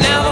now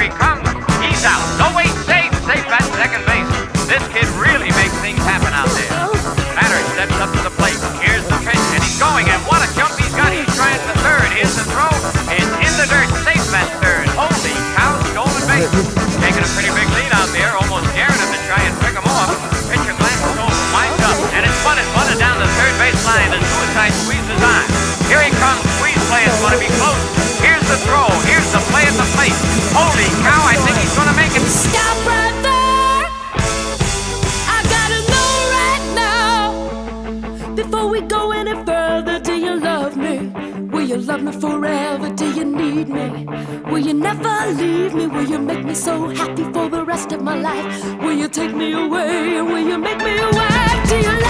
here he comes. He's out. We go any further, do you love me? Will you love me forever? Do you need me? Will you never leave me? Will you make me so happy for the rest of my life? Will you take me away? Will you make me your wife? Do you love